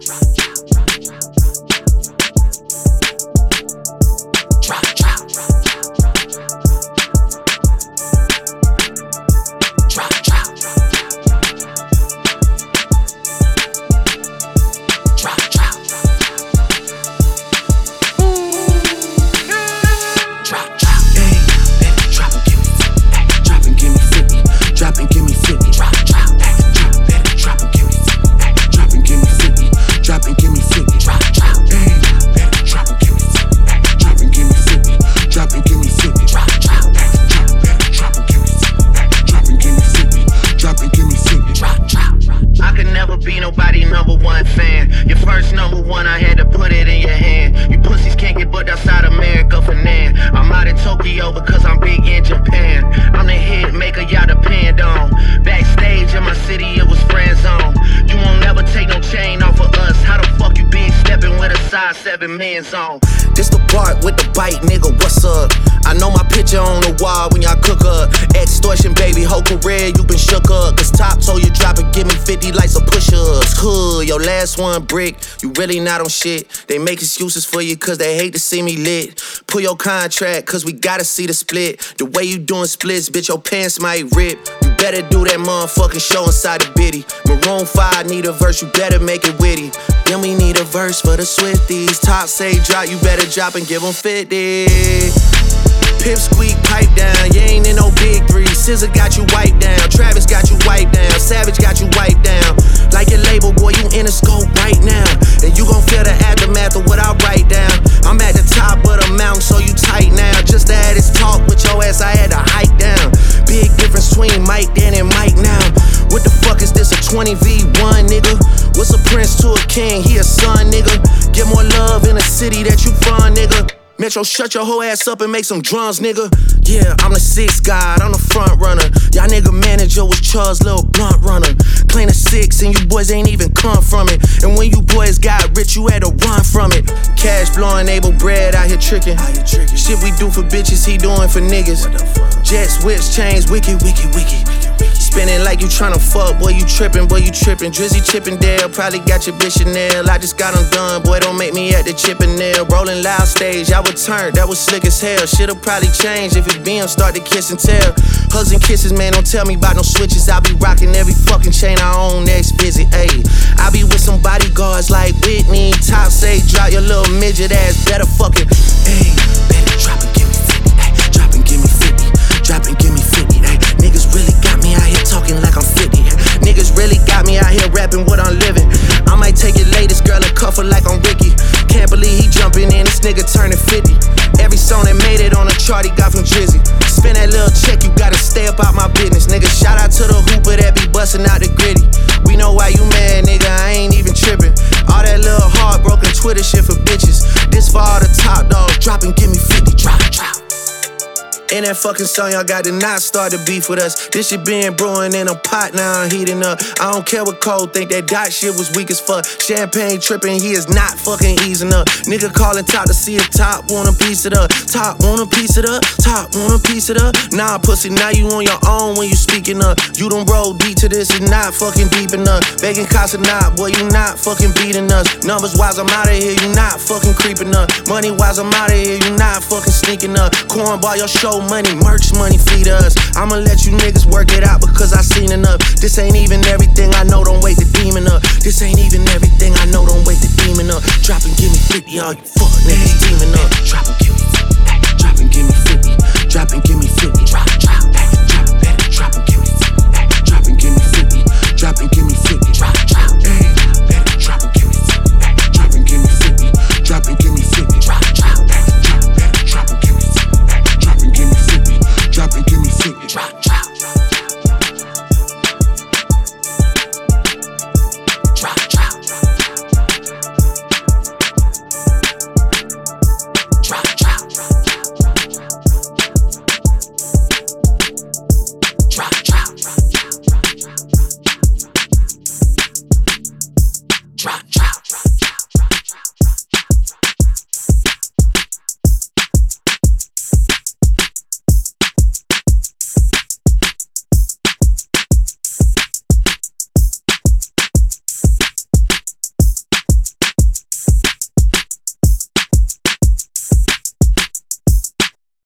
drop, drop. 11 man zone. This the part with the bite, nigga, what's up? I know my picture on the wall when y'all cook up. Extortion, baby, whole career, you been shook up. Your last one brick, you really not on shit. They make excuses for you cause they hate to see me lit. Pull your contract cause we gotta see the split. The way you doing splits, bitch, your pants might rip. You better do that motherfucking show inside the bitty. Maroon 5 need a verse, you better make it witty. Then we need a verse for the Swifties. Top say drop, you better drop and give them 50. Pip squeak, pipe down. You ain't in no big three. SZA got you wiped down. Travis got you wiped down. Savage got king? He a son, nigga. Get more love in a city that you from, nigga. Metro, shut your whole ass up and make some drums, nigga. Yeah, I'm the six guy, I'm the front runner. Y'all nigga manager was Charles' little blunt runner. Claim the six, and you boys ain't even come from it. And when you boys got rich, you had to run from it. Cash flowing, able bread out here tricking. Shit we do for bitches, he doing for niggas. Jets, whips, chains, wicked, wicked, wicked. Spinning like you tryna fuck, boy, you trippin', boy, you trippin'. Drizzy Chippendale, probably got your bitch Chanel. I just got them done, boy, don't make me at the Chippendale. Rolling loud stage, I would turn, that was slick as hell. Shit'll probably change if it BM start to kiss and tell. Hugs and kisses, man, don't tell me about no switches. I be rocking every fucking chain I own next visit, ayy. I be with some bodyguards like Whitney. Top say, drop your little midget ass, better fucking, busting out the gritty. We know why you mad, nigga, I ain't even tripping. All that little heartbroken Twitter shit In that fucking song, y'all got to not start the beef with us. This shit been brewing in a pot, now I'm heating up. I don't care what Cole think, that dot shit was weak as fuck. Champagne tripping, he is not fucking easing up. Nigga calling top to see if top want a piece of up. Top want a piece of up, top want a piece of up. Nah, pussy, now you on your own when you speaking up. You don't roll deep to this, it's not fucking deep enough. Begging cost not, boy, you not fucking beating us. Numbers wise, I'm out of here, you not fucking creeping up. Money wise, I'm out of here, you not fucking sneaking up. Corn Cornball, your show money, merch money, feed us. I'ma let you niggas work it out because I seen enough. This ain't even everything I know, don't wake the demon up. This ain't even everything I know, don't wake the demon up. Drop and give me 50, all you fuck niggas teaming up. Drop and give me